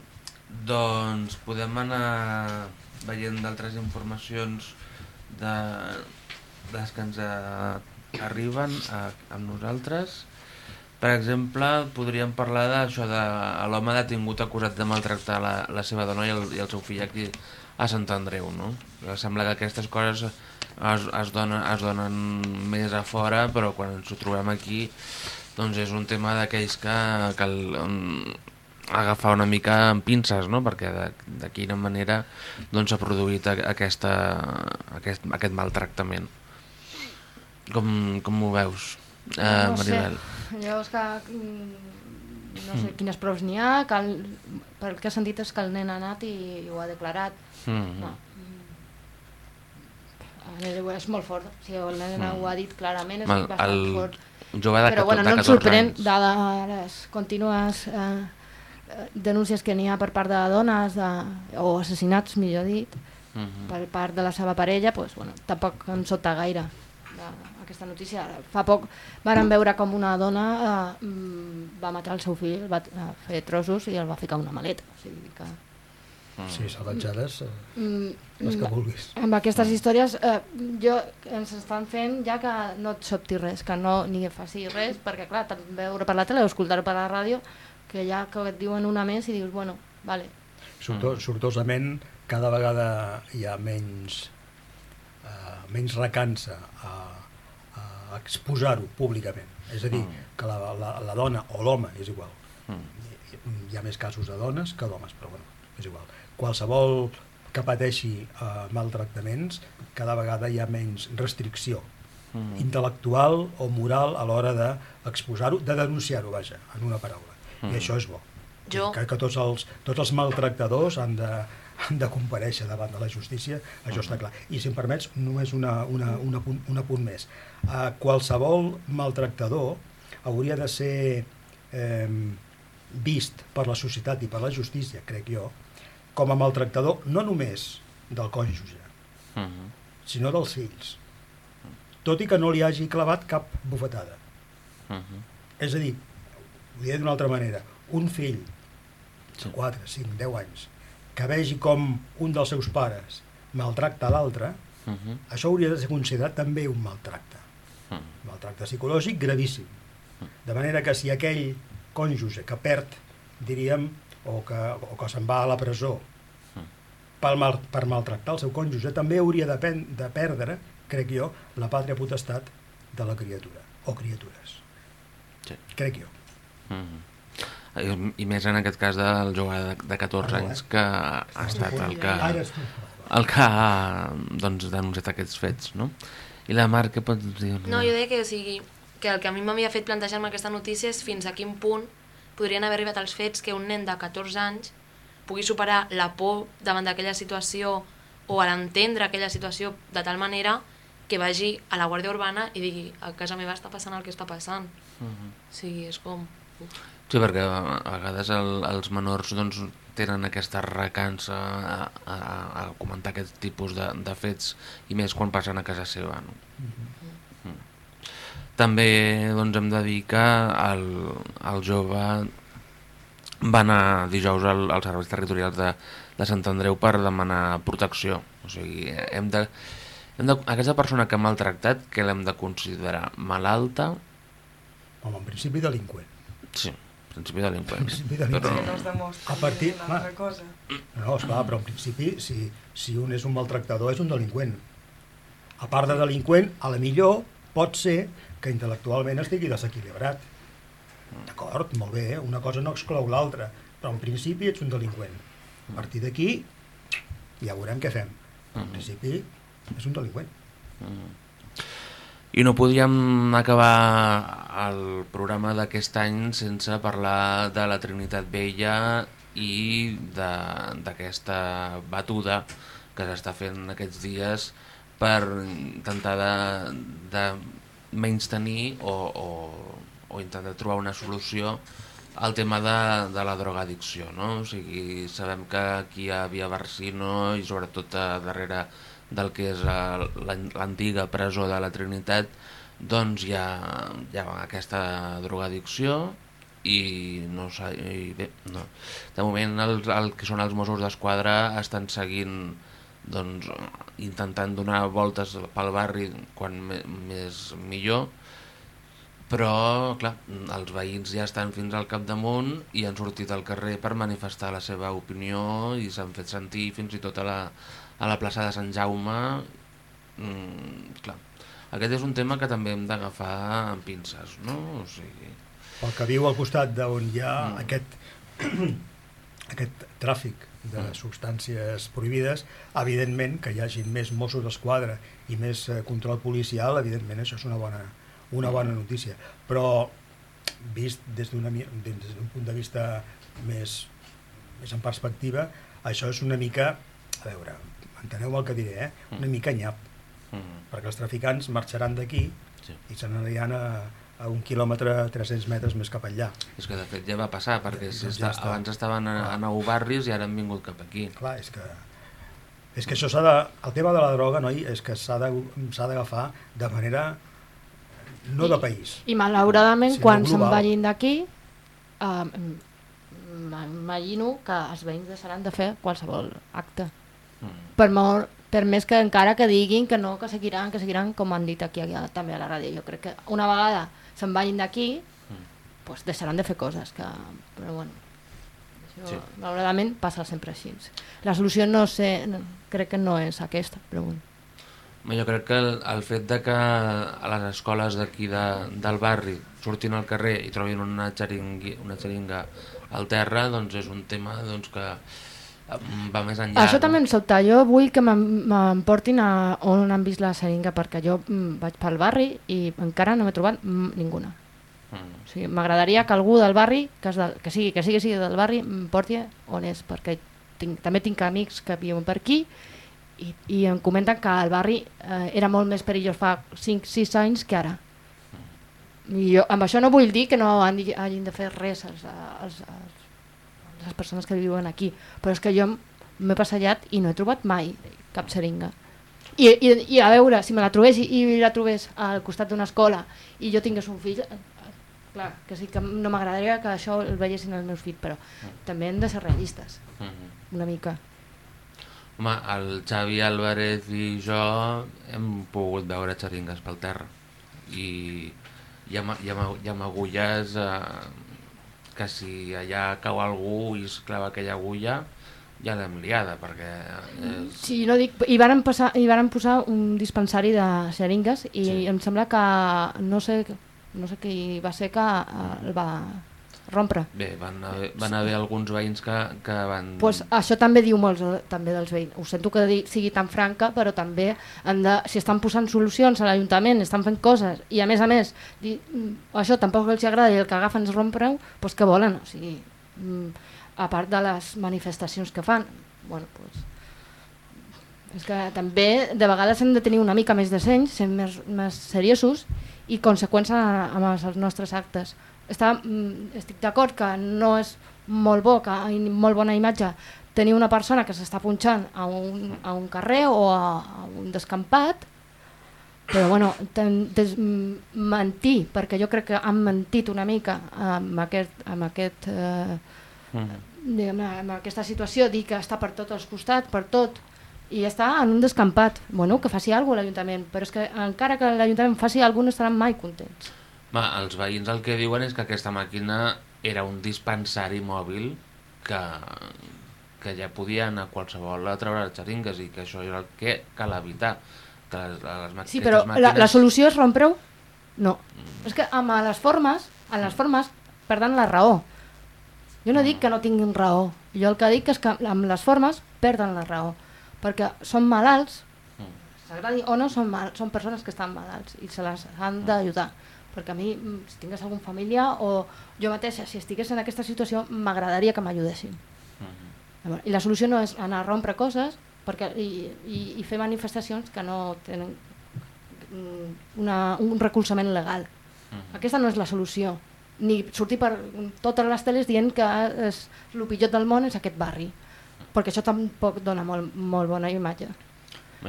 Doncs podem anar veient d'altres informacions de, de les que ens arriben a, a nosaltres. Per exemple, podríem parlar d'això de l'home detingut acusat de maltractar la, la seva dona i el, i el seu fill aquí a Sant Andreu, no? Sembla que aquestes coses es, es, donen, es donen més a fora, però quan ens ho trobem aquí doncs és un tema d'aquells que cal um, agafar una mica amb pinces, no? perquè de, de quina manera doncs, s'ha produït a- aquesta, aquest, aquest maltractament. Com, com ho veus, eh, no sé, Maribel? jo és que mm, no sé quines proves n'hi ha, que el, pel que he sentit és que el nen ha anat i, i ho ha declarat. Mm. No. Mm. És molt fort, o sigui, el nen ho ha dit clarament, és El, bastant el fort. jove de, Però 14, bueno, no em 14 sorprèn anys. de les contínues eh, eh, denúncies que n'hi ha per part de dones de, o assassinats, millor dit, Mhm. per part de la seva parella, doncs, bueno, tampoc em sota gaire de- aquesta notícia. Fa poc varen veure com una dona eh, mm, va matar el seu fill, el va eh, fer trossos i el va ficar una maleta. O sigui que, Sí, salvatjades, eh, mm, les que mm, vulguis. amb aquestes històries eh, jo ens estan fent ja que no et sobti res, que no ni faci res, perquè clar, tant veure per la tele o escoltar-ho per la ràdio, que ja que et diuen una més i dius, bueno, vale, Sorto, sortosament, cada vegada hi ha menys, uh, menys recança a, a exposar-ho públicament. És a dir, que la, la, la dona o l'home, és igual, hi, hi ha més casos de dones que d'homes, però bueno, és igual. Qualsevol que pateixi uh, maltractaments, cada vegada hi ha menys restricció Mm. intel·lectual o moral a l'hora d'exposar-ho, de denunciar-ho, vaja, en una paraula. Mm. I això és bo. Jo- Que, que tots, els, tots els maltractadors han de, han de compareixer davant de la justícia, això està clar. I si em permets, només una, una, una, punt, un apunt més. Uh, qualsevol maltractador hauria de ser eh, vist per la societat i per la justícia, crec jo, com a maltractador no només del cònjuge, Mhm. sinó dels fills. Tot i que no li hagi clavat cap bufetada. Mhm. És a dir, ho diré d'una altra manera, un fill de 4, 5, 10 anys, que vegi com un dels seus pares maltracta l'altre, Mhm. això hauria de ser considerat també un maltracte. Mhm. Maltracte psicològic gravíssim. De manera que si aquell cònjuge que perd, diríem, o que, o que se'n va a la presó per, mal, per maltractar el seu cònjuge, també hauria de, pen, de perdre, crec jo, la pàtria potestat de la criatura, o criatures. Sí. Crec jo. Mhm. I- I més en aquest cas del jove de, de 14 Ah, no, anys eh? que ha estat el que, Ara el que ha doncs, denunciat aquests fets, no? I la Mar, què pots dir? No, jo deia que, o sigui, que el que a mi m'havia fet plantejar-me aquesta notícia és fins a quin punt podrien haver arribat els fets que un nen de 14 anys pugui superar la por davant d'aquella situació o a l'entendre aquella situació de tal manera que vagi a la Guàrdia Urbana i digui a casa meva està passant el que està passant. Mhm. O sigui, és com... Uf. Sí, perquè a vegades el, els menors doncs, tenen aquesta recança a, a, a comentar aquest tipus de, de fets i més quan passen a casa seva. No? Mm. També doncs, hem de dir que el, el jove va anar dijous al, als serveis territorials de, de Sant Andreu per demanar protecció. O sigui, hem de, hem de, aquesta persona que ha maltractat, que l'hem de considerar malalta Home, en principi delinqüent. Sí, principi delinqüent. principi delinqüent. Però, no es demostra A partir- una altra cosa. No, esclar, però en principi, si, si un és un maltractador, és un delinqüent. A part de delinqüent, a la millor pot ser que intel·lectualment estigui desequilibrat. D'acord, molt bé, eh? una cosa no exclou l'altra, però en principi ets un delinqüent. A partir d'aquí, ja veurem què fem. En principi, és un delinqüent. I no podíem acabar el programa d'aquest any sense parlar de la Trinitat Vella i d'aquesta batuda que s'està fent aquests dies per intentar de, de menys tenir o, o, o intentar trobar una solució al tema de, de la drogadicció. No? O sigui, sabem que aquí a Via Barsino i sobretot a darrere del que és eh, l'an- l'antiga presó de la Trinitat doncs hi ha, hi ha aquesta drogadicció i no i bé, no. de moment el, el que són els Mossos d'Esquadra estan seguint doncs, intentant donar voltes pel barri quan més millor però clar, els veïns ja estan fins al capdamunt i han sortit al carrer per manifestar la seva opinió i s'han fet sentir fins i tot a la, a la plaça de Sant Jaume mm, clar, aquest és un tema que també hem d'agafar amb pinces no? o sigui, El que viu al costat d'on hi ha Mm. aquest, <clears throat> aquest tràfic de Mm. substàncies prohibides, evidentment que hi hagi més Mossos d'Esquadra i més eh, control policial, evidentment això és una bona, una bona notícia. Però vist des d'un punt de vista més, més en perspectiva, això és una mica, a veure, enteneu el que diré, eh? una mica nyap, mm, perquè els traficants marxaran d'aquí sí. i se n'aniran a, a un quilòmetre 300 metres més cap enllà. és que de fet ja va passar perquè si Doncs ja està, està. abans estaven a, a nou barris i ara han vingut cap aquí Clar, és que, és que això s'ha de... El tema de la droga, noi, és que s'ha de- s'ha d'agafar de manera no de país. I malauradament, sinó quan se'n vagin d'aquí, eh, m'imagino que els veïns deixaran de fer qualsevol acte. mm. Per, molt, per més que encara que diguin que no, que seguiran, que seguiran, com han dit aquí, aquí també a la ràdio. Jo crec que una vegada se'n vagin d'aquí, pues deixaran de fer coses. Que, però bueno, això, Sí. malauradament passa sempre així. La solució no sé, no, crec que no és aquesta, però bueno. Jo crec que el, el fet de que a les escoles d'aquí de, del barri surtin al carrer i trobin una, xeringui, una xeringa al terra doncs és un tema doncs, que va més enllà. Això també em sobta. Jo vull que m'em- m'emportin a on han vist la seringa, perquè jo mm, vaig pel barri i encara no m'he trobat mm, ninguna. Mm. O sigui, m'agradaria que algú del barri, que, del, que, sigui, que sigui, sigui del barri, em porti on és, perquè tinc, també tinc amics que viuen per aquí i, i em comenten que el barri eh, era molt més perillós fa 5-6 anys que ara. I jo amb això no vull dir que no han, hagin de fer res els, els, els, les persones que viuen aquí, però és que jo m'he passellat i no he trobat mai cap seringa. I, i, i a veure, si me la trobés i, i la trobés al costat d'una escola i jo tingués un fill, clar, que sí que no m'agradaria que això el veiessin els meus fills, però també hem de ser realistes, Mm. una mica. Home, el Xavi Álvarez i jo hem pogut veure xeringues pel terra i hi ha, hi ha, hi ha agulles eh, que si allà cau algú i es clava aquella agulla ja l'hem liada perquè és... Sí, no dic, hi varen, passar, hi varen posar un dispensari de seringues i Sí. em sembla que no sé, no sé qui va ser que eh, el va rompre. Bé, van haver, van haver alguns veïns que, que van... Pues això també diu molts eh, també dels veïns. Ho sento que sigui tan franca, però també han de, si estan posant solucions a l'Ajuntament, estan fent coses, i a més a més, di, mm, això tampoc els agrada i el que agafen és rompre-ho, doncs què volen? O sigui, mm, a part de les manifestacions que fan, bueno, pues, és que també de vegades hem de tenir una mica més de seny, ser més, més seriosos i conseqüents a- amb els nostres actes. Està, mm, estic d'acord que no és molt bo, que molt bona imatge tenir una persona que s'està punxant a un, a un carrer o a, a un descampat, però bueno, ten, des, mm, mentir, perquè jo crec que han mentit una mica amb, aquest, amb, aquest, eh, Mm. diguem, amb aquesta situació, dir que està per tots els costats, per tot, i està en un descampat. Bueno, que faci alguna cosa l'Ajuntament, però és que encara que l'Ajuntament faci alguna no estaran mai contents. Va, els veïns el que diuen és que aquesta màquina era un dispensari mòbil que, que ja podia anar qualsevol a treure les xeringues i que això era el que cal evitar. Que les, les, Sí, però la, màquines- la solució és rompre-ho? No. És que amb les formes, en les formes perden la raó. Jo no dic que no tinguin raó. Jo el que dic és que amb les formes perden la raó. Perquè són malalts, s'agradi o no, són, mal, són persones que estan malalts i se les han d'ajudar. Perquè a mi, mm, si tingués algun familiar o jo mateixa, si estigués en aquesta situació, m'agradaria que m'ajudessin. Llavors, I la solució no és anar a rompre coses perquè, i, i, i fer manifestacions que no tenen mm, una, un recolzament legal. Aquesta no és la solució. Ni sortir per totes les teles dient que és, el pitjor del món és aquest barri. Perquè això tampoc dona molt, molt bona imatge.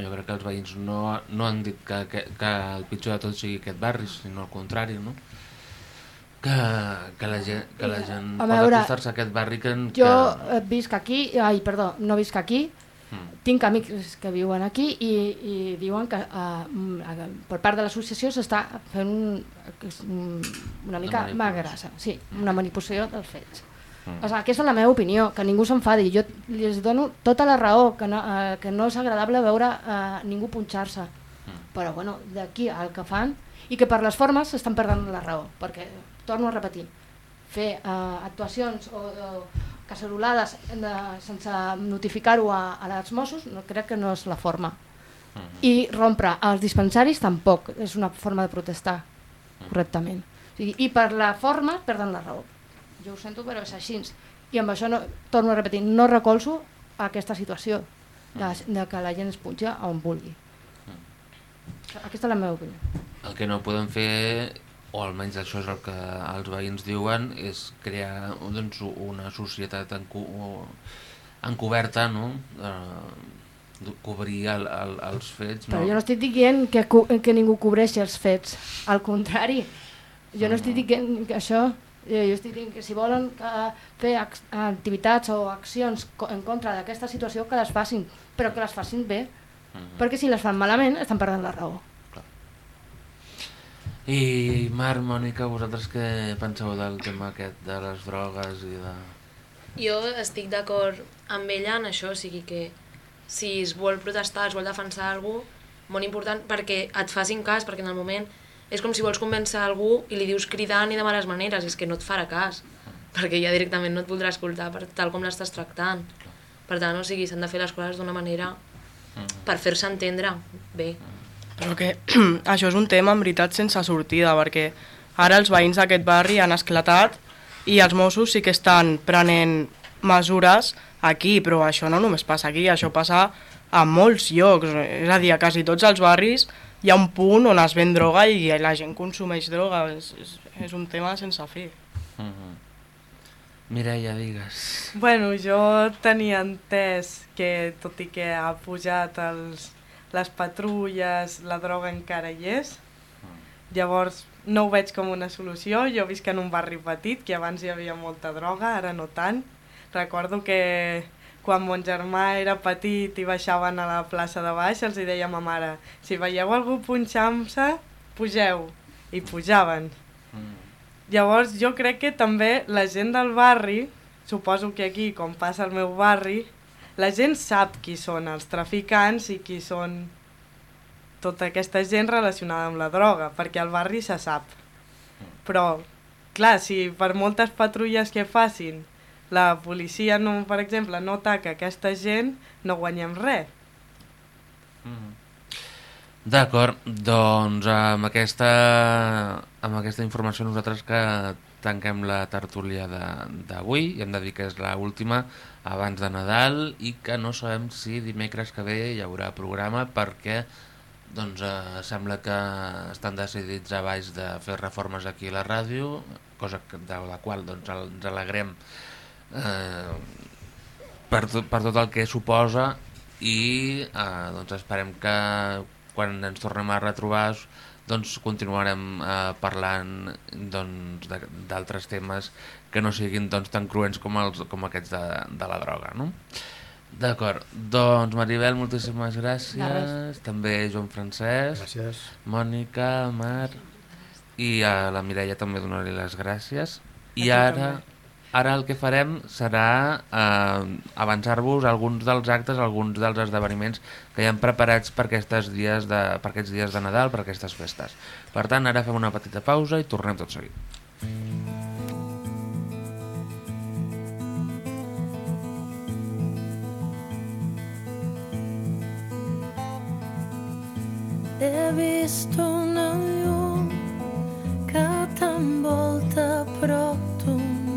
Jo crec que els veïns no, no han dit que, que, que el pitjor de tot sigui aquest barri, sinó al contrari, no? Que, que la gent, que la gent A pot acostar-se a aquest barri que... Jo que... eh, visc aquí, ai, perdó, no visc aquí, Mm. tinc amics que viuen aquí i, i diuen que uh, per part de l'associació s'està fent un, una mica magrassa, sí, una manipulació dels fets. Mm. O sigui, aquesta és la meva opinió, que ningú s'enfadi. Jo els dono tota la raó, que no, uh, que no és agradable veure uh, ningú punxar-se. Però bueno, d'aquí al que fan, i que per les formes s'estan perdent la raó, perquè, torno a repetir, fer uh, actuacions o, o cacerolades de, sense notificar-ho a, a les Mossos, no, crec que no és la forma. I rompre els dispensaris tampoc és una forma de protestar correctament. O sigui, I per la forma perden la raó. Jo ho sento, però és així. I amb això, no, torno a repetir, no recolzo aquesta situació de, de que la gent es punxa on vulgui. Aquesta és la meva opinió. El que no podem fer, o almenys això és el que els veïns diuen, és crear doncs, una societat enco encoberta, no? Eh, cobrir el, el, els fets. Però jo no estic dient que, que ningú cobreixi els fets, al contrari. Jo no estic dient que això, jo estic dient que si volen eh, fer ac activitats o accions co- en contra d'aquesta situació, que les facin, però que les facin bé, perquè si les fan malament estan perdent la raó. I Marc, Mònica, vosaltres què penseu del tema aquest de les drogues i de... Jo estic d'acord amb ella en això, o sigui que si es vol protestar, es vol defensar algú, molt important perquè et facin cas, perquè en el moment és com si vols convèncer algú i li dius cridant i de males maneres, és que no et farà cas, perquè ja directament no et voldrà escoltar per tal com l'estàs tractant. Per tant, o sigui, s'han de fer les coses d'una manera per fer-se entendre bé. Però que <clears throat> això és un tema en veritat sense sortida, perquè ara els veïns d'aquest barri han esclatat i els Mossos sí que estan prenent mesures aquí, però això no només passa aquí, això passa a molts llocs, és a dir, a quasi tots els barris hi ha un punt on es ven droga i la gent consumeix droga, és, és, és un tema sense fi. Uh -huh. Mireia, digues. Bueno, jo tenia entès que, tot i que ha pujat els, les patrulles, la droga encara hi és. Llavors, no ho veig com una solució. Jo visc en un barri petit, que abans hi havia molta droga, ara no tant. Recordo que quan mon germà era petit i baixaven a la plaça de baix, els hi deia a ma mare, si veieu algú punxant-se, pugeu. I pujaven. Llavors jo crec que també la gent del barri, suposo que aquí, com passa al meu barri, la gent sap qui són els traficants i qui són tota aquesta gent relacionada amb la droga, perquè al barri se sap. Però, clar, si per moltes patrulles que facin la policia, no, per exemple, no ataca aquesta gent, no guanyem res. D'acord, doncs amb aquesta, amb aquesta informació nosaltres que tanquem la tertúlia d'avui i hem de dir que és la última abans de Nadal i que no sabem si dimecres que ve hi haurà programa perquè doncs, eh, sembla que estan decidits a baix de fer reformes aquí a la ràdio, cosa de la qual doncs, ens alegrem eh, per, tot, per tot el que suposa i eh, doncs esperem que quan ens tornem a retrobar doncs continuarem eh, parlant doncs, d'altres temes que no siguin doncs, tan cruents com, els, com aquests de, de la droga. No? D'acord, doncs Maribel, moltíssimes gràcies, també Joan Francesc, Gràcies. Mònica, Mar i a la Mireia també donar-li les gràcies. I ara, també. Ara el que farem serà eh, avançar-vos alguns dels actes, alguns dels esdeveniments que hi han preparats per, dies de, per aquests dies de Nadal, per aquestes festes. Per tant, ara fem una petita pausa i tornem tot seguit. He vist una llum que t'envolta però tu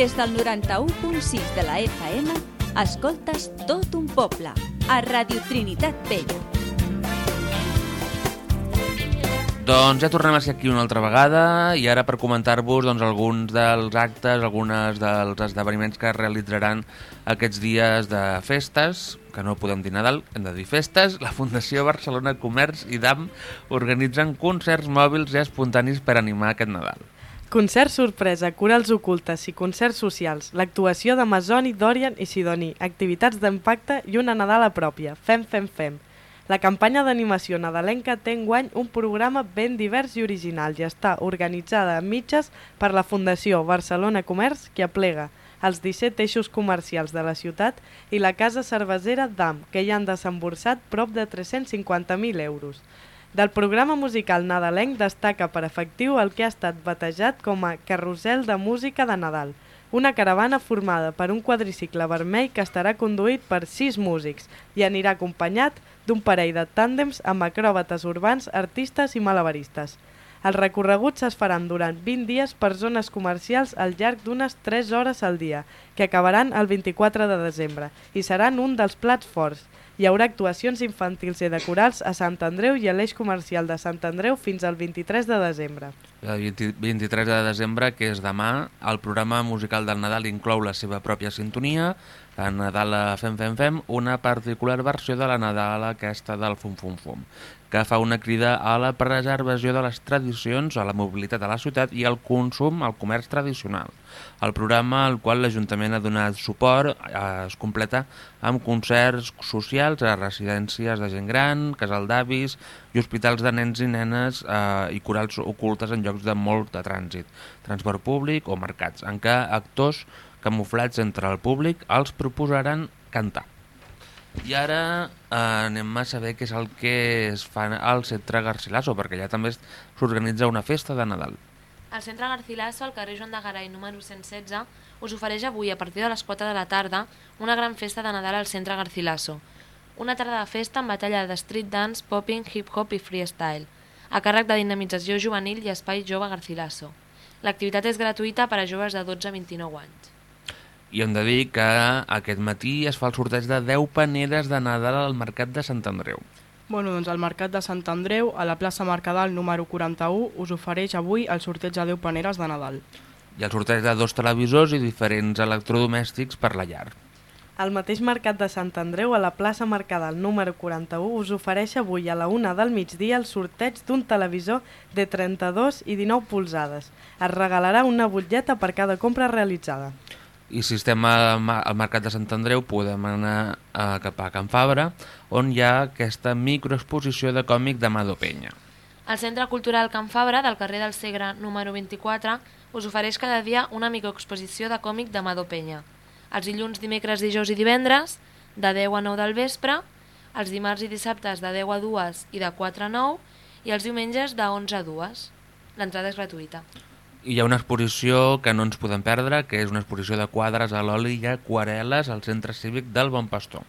Des del 91.6 de la FM, escoltes tot un poble, a Radio Trinitat Vella. Doncs ja tornem a ser aquí una altra vegada i ara per comentar-vos doncs, alguns dels actes, algunes dels esdeveniments que es realitzaran aquests dies de festes, que no podem dir Nadal, hem de dir festes, la Fundació Barcelona Comerç i DAM organitzen concerts mòbils i espontanis per animar aquest Nadal. Concert sorpresa, corals ocultes i concerts socials, l'actuació de Masoni, Dorian i Sidoní, activitats d'impacte i una Nadala pròpia. Fem, fem, fem. La campanya d'animació nadalenca té enguany un programa ben divers i original i està organitzada a mitges per la Fundació Barcelona Comerç que aplega els 17 eixos comercials de la ciutat i la casa cervesera DAM, que hi han desemborsat prop de 350.000 euros. Del programa musical nadalenc destaca per efectiu el que ha estat batejat com a Carrusel de Música de Nadal, una caravana formada per un quadricicle vermell que estarà conduït per sis músics i anirà acompanyat d'un parell de tàndems amb acròbates urbans, artistes i malabaristes. Els recorreguts es faran durant 20 dies per zones comercials al llarg d'unes 3 hores al dia, que acabaran el 24 de desembre, i seran un dels plats forts. Hi haurà actuacions infantils i de corals a Sant Andreu i a l'eix comercial de Sant Andreu fins al 23 de desembre. El 20 23 de desembre, que és demà, el programa musical del Nadal inclou la seva pròpia sintonia, la Nadal Fem Fem Fem, una particular versió de la Nadal aquesta del Fum Fum Fum, que fa una crida a la preservació de les tradicions, a la mobilitat a la ciutat i al consum al comerç tradicional. El programa al qual l'Ajuntament ha donat suport eh, es completa amb concerts socials a residències de gent gran, casal d'avis i hospitals de nens i nenes eh, i corals ocultes en llocs de molt de trànsit, transport públic o mercats, en què actors camuflats entre el públic els proposaran cantar. I ara eh, anem a saber què és el que es fa al centre Garcilaso, perquè allà també s'organitza una festa de Nadal. El centre Garcilaso, al carrer Joan de Garay número 116, us ofereix avui, a partir de les 4 de la tarda, una gran festa de Nadal al centre Garcilaso. Una tarda de festa amb batalla de street dance, popping, hip-hop i freestyle, a càrrec de dinamització juvenil i espai jove Garcilaso. L'activitat és gratuïta per a joves de 12 a 29 anys. I hem de dir que aquest matí es fa el sorteig de 10 paneres de Nadal al Mercat de Sant Andreu. Bueno, doncs el Mercat de Sant Andreu, a la plaça Mercadal número 41, us ofereix avui el sorteig de 10 paneres de Nadal. I el sorteig de dos televisors i diferents electrodomèstics per la llar. El mateix Mercat de Sant Andreu, a la plaça Mercadal número 41, us ofereix avui a la una del migdia el sorteig d'un televisor de 32 i 19 polzades. Es regalarà una butlleta per cada compra realitzada. I si estem al Mercat de Sant Andreu podem anar a, cap a Can Fabra, on hi ha aquesta microexposició de còmic de Mado Penya. El Centre Cultural Can Fabra, del carrer del Segre número 24, us ofereix cada dia una microexposició de còmic de Madó Penya. Els dilluns, dimecres, dijous i divendres, de 10 a 9 del vespre, els dimarts i dissabtes de 10 a 2 i de 4 a 9, i els diumenges de 11 a 2. L'entrada és gratuïta. Hi ha una exposició que no ens podem perdre, que és una exposició de quadres a l'oli i aquarel·les al Centre Cívic del Bon Pastor.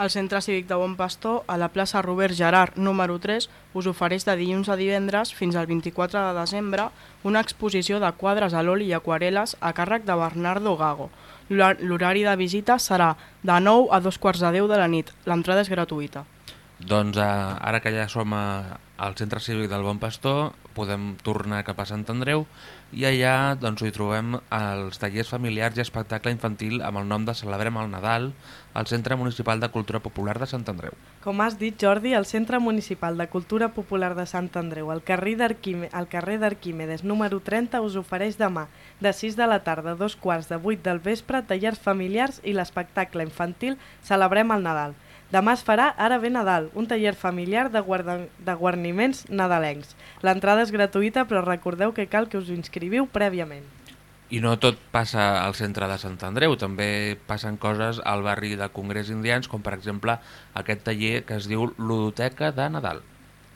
El Centre Cívic de Bon Pastor, a la plaça Robert Gerard número 3, us ofereix de dilluns a divendres fins al 24 de desembre una exposició de quadres a l'oli i aquarel·les a càrrec de Bernardo Gago. L'hora- L'horari de visita serà de 9 a 2 quarts de 10 de la nit. L'entrada és gratuïta. Doncs eh, ara que ja som a, al Centre Cívic del Bon Pastor, podem tornar cap a Sant Andreu i allà doncs, hi trobem els tallers familiars i espectacle infantil amb el nom de Celebrem el Nadal al Centre Municipal de Cultura Popular de Sant Andreu. Com has dit, Jordi, el Centre Municipal de Cultura Popular de Sant Andreu, al carrer d'Arquímedes número 30, us ofereix demà, de 6 de la tarda a dos quarts de 8 del vespre, tallers familiars i l'espectacle infantil Celebrem el Nadal. Demà es farà Ara ve Nadal, un taller familiar de, guarda... de guarniments nadalencs. L'entrada és gratuïta, però recordeu que cal que us inscriviu prèviament. I no tot passa al centre de Sant Andreu, també passen coses al barri de Congrés Indians, com per exemple aquest taller que es diu Ludoteca de Nadal.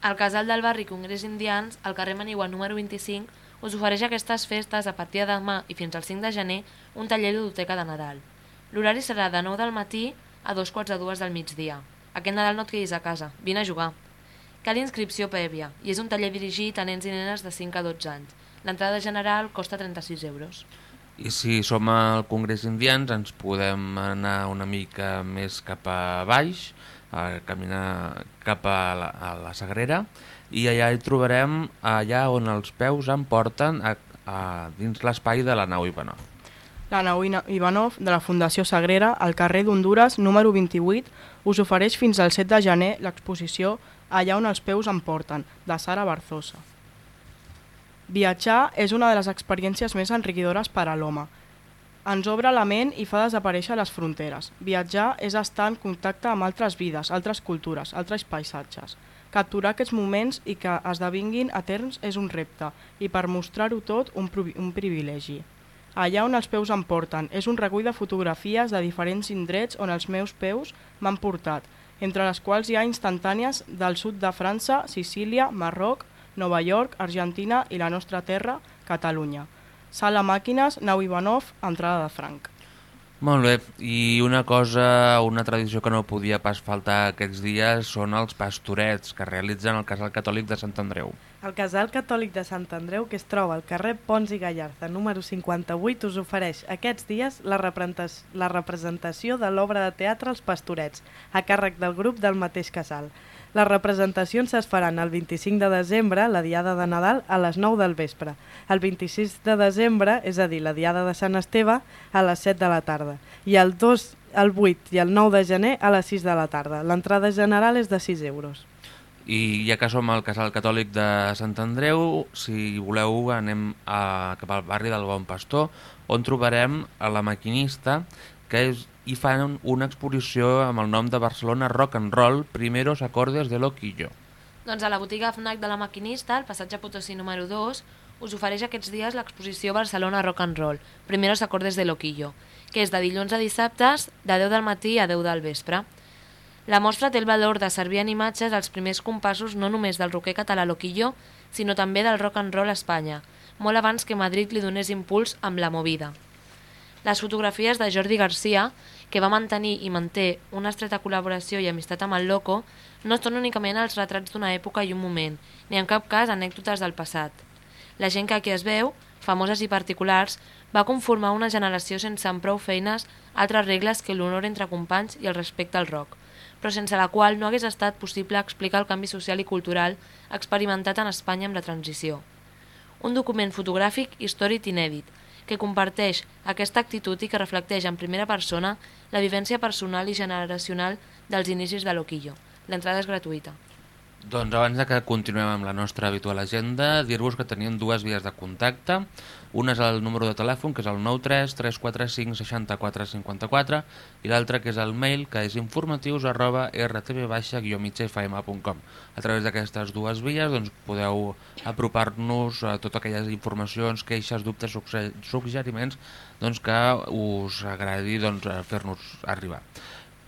El casal del barri Congrés Indians, al carrer Manigua número 25, us ofereix aquestes festes a partir de demà i fins al 5 de gener un taller ludoteca de Nadal. L'horari serà de 9 del matí a dos quarts de dues del migdia. Aquest Nadal no et quedis a casa, vine a jugar. Cal inscripció prèvia i és un taller dirigit a nens i nenes de 5 a 12 anys. L'entrada general costa 36 euros. I si som al Congrés Indians ens podem anar una mica més cap a baix, a caminar cap a la, a la Sagrera, i allà hi trobarem allà on els peus em porten a, a dins l'espai de la nau Ivanov. La nau Ina- Ivanov de la Fundació Sagrera, al carrer d'Honduras, número 28, us ofereix fins al 7 de gener l'exposició Allà on els peus em porten, de Sara Barzosa. Viatjar és una de les experiències més enriquidores per a l'home. ens obre la ment i fa desaparèixer les fronteres. Viatjar és estar en contacte amb altres vides, altres cultures, altres paisatges. Capturar aquests moments i que esdevinguin eterns és un repte i per mostrar-ho tot un, un privilegi. Allà on els peus em porten és un recull de fotografies de diferents indrets on els meus peus m'han portat, entre les quals hi ha instantànies del sud de França, Sicília, Marroc, Nova York, Argentina i la nostra terra, Catalunya. Sala Màquines, Nau Ivanov, entrada de franc. Molt bé, i una cosa, una tradició que no podia pas faltar aquests dies són els pastorets que realitzen el Casal Catòlic de Sant Andreu. El Casal Catòlic de Sant Andreu, que es troba al carrer Pons i Gallarza, número 58, us ofereix aquests dies la, representació, de l'obra de teatre Els Pastorets, a càrrec del grup del mateix casal. Les representacions es faran el 25 de desembre, la diada de Nadal, a les 9 del vespre. El 26 de desembre, és a dir, la diada de Sant Esteve, a les 7 de la tarda. I el 2, el 8 i el 9 de gener a les 6 de la tarda. L'entrada general és de 6 euros. I ja que som al Casal Catòlic de Sant Andreu, si voleu anem a, cap al barri del Bon Pastor, on trobarem a la maquinista, que és, hi fan una exposició amb el nom de Barcelona Rock and Roll, Primeros Acordes de Loquillo. Doncs a la botiga FNAC de la Maquinista, al passatge Potosí número 2, us ofereix aquests dies l'exposició Barcelona Rock and Roll, Primeros Acordes de Loquillo, que és de dilluns a dissabtes, de 10 del matí a 10 del vespre. La mostra té el valor de servir en imatges els primers compassos no només del roquer català Loquillo, sinó també del rock and roll a Espanya, molt abans que Madrid li donés impuls amb la movida. Les fotografies de Jordi Garcia, que va mantenir i manté una estreta col·laboració i amistat amb el Loco, no són únicament els retrats d'una època i un moment, ni en cap cas anècdotes del passat. La gent que aquí es veu, famoses i particulars, va conformar una generació sense amb prou feines altres regles que l'honor entre companys i el respecte al rock, però sense la qual no hagués estat possible explicar el canvi social i cultural experimentat en Espanya amb la transició. Un document fotogràfic històric inèdit, que comparteix aquesta actitud i que reflecteix en primera persona la vivència personal i generacional dels inicis de l'Oquillo. L'entrada és gratuïta. Doncs abans de que continuem amb la nostra habitual agenda, dir-vos que tenim dues vies de contacte. Una és el número de telèfon, que és el 93 345 64 54, i l'altra que és el mail, que és informatius arroba rtb-migfm.com. A través d'aquestes dues vies doncs, podeu apropar-nos a totes aquelles informacions, queixes, dubtes, sugge- suggeriments doncs, que us agradi doncs, fer-nos arribar.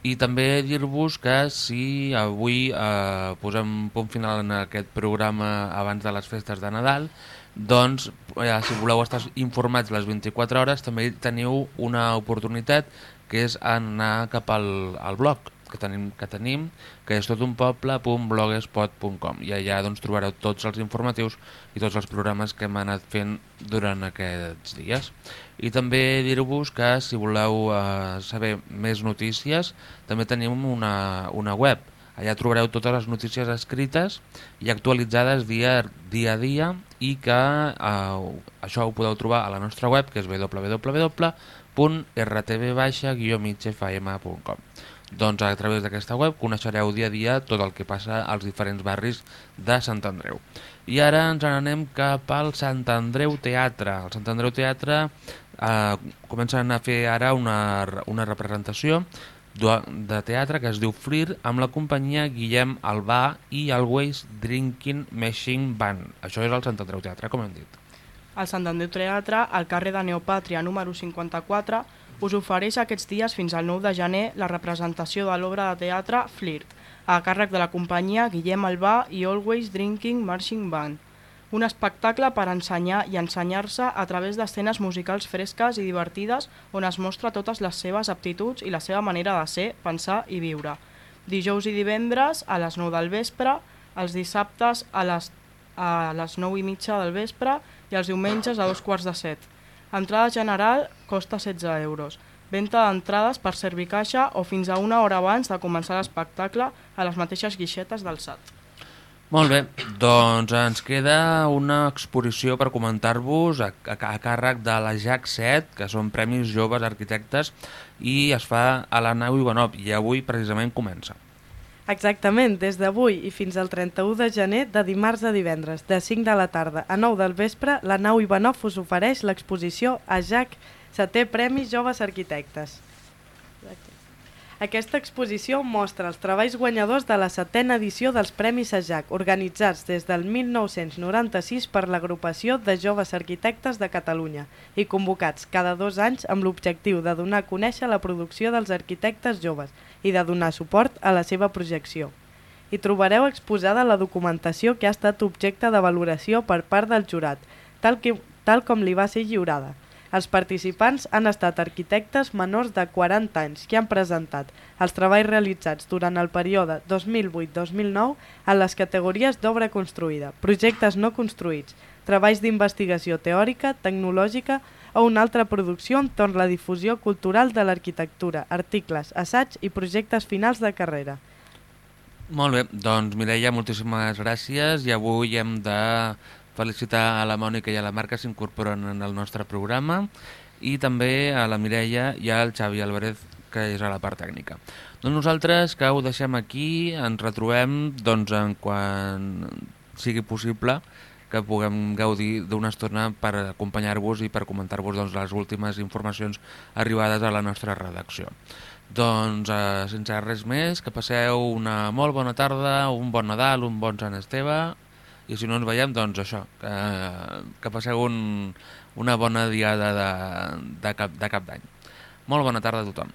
I també dir-vos que si avui eh, posem punt final en aquest programa abans de les festes de Nadal, doncs eh, si voleu estar informats les 24 hores també teniu una oportunitat que és anar cap al, al blog que tenim, que tenim, que és totunpoble.blogspot.com i allà doncs, trobareu tots els informatius i tots els programes que hem anat fent durant aquests dies. I també dir-vos que si voleu eh, saber més notícies, també tenim una, una web. Allà trobareu totes les notícies escrites i actualitzades dia, dia a dia i que eh, això ho podeu trobar a la nostra web, que és www.rtv-migfm.com doncs a través d'aquesta web coneixereu dia a dia tot el que passa als diferents barris de Sant Andreu. I ara ens n'anem cap al Sant Andreu Teatre. El Sant Andreu Teatre eh, comencen a fer ara una, una representació de teatre que es diu Flir amb la companyia Guillem Albà i Always Drinking Machine Band. Això és el Sant Andreu Teatre, com hem dit. El Sant Andreu Teatre, al carrer de Neopàtria número 54, us ofereix aquests dies fins al 9 de gener la representació de l'obra de teatre Flirt, a càrrec de la companyia Guillem Albà i Always Drinking Marching Band. Un espectacle per ensenyar i ensenyar-se a través d'escenes musicals fresques i divertides on es mostra totes les seves aptituds i la seva manera de ser, pensar i viure. Dijous i divendres a les 9 del vespre, els dissabtes a les, a les 9 i mitja del vespre i els diumenges a dos quarts de set. Entrada general costa 16 euros. Venta d'entrades per servir caixa o fins a una hora abans de començar l'espectacle a les mateixes guixetes del SAT. Molt bé, doncs ens queda una exposició per comentar-vos a, a, a càrrec de la JAC 7, que són Premis Joves Arquitectes, i es fa a la nau Ivanov, i avui precisament comença. Exactament, des d'avui i fins al 31 de gener, de dimarts a divendres, de 5 de la tarda a 9 del vespre, la nau Ivanov us ofereix l'exposició a JAC Setè Premi Joves Arquitectes. Aquesta exposició mostra els treballs guanyadors de la setena edició dels Premis SAJAC, organitzats des del 1996 per l'agrupació de joves arquitectes de Catalunya i convocats cada dos anys amb l'objectiu de donar a conèixer la producció dels arquitectes joves i de donar suport a la seva projecció. Hi trobareu exposada la documentació que ha estat objecte de valoració per part del jurat, tal, que, tal com li va ser lliurada. Els participants han estat arquitectes menors de 40 anys que han presentat els treballs realitzats durant el període 2008-2009 en les categories d'obra construïda, projectes no construïts, treballs d'investigació teòrica, tecnològica o una altra producció entorn la difusió cultural de l'arquitectura, articles, assaig i projectes finals de carrera. Molt bé, doncs Mireia, moltíssimes gràcies i avui hem de felicitar a la Mònica i a la Marca s'incorporen en el nostre programa i també a la Mireia i al Xavi Álvarez que és a la part tècnica. Doncs nosaltres que ho deixem aquí, ens retrobem doncs, en quan sigui possible que puguem gaudir d'una estona per acompanyar-vos i per comentar-vos doncs, les últimes informacions arribades a la nostra redacció. Doncs, eh, sense res més, que passeu una molt bona tarda, un bon Nadal, un bon Sant Esteve, i si no ens veiem, doncs això, que, que passeu un, una bona diada de, de cap, de cap d'any. Molt bona tarda a tothom.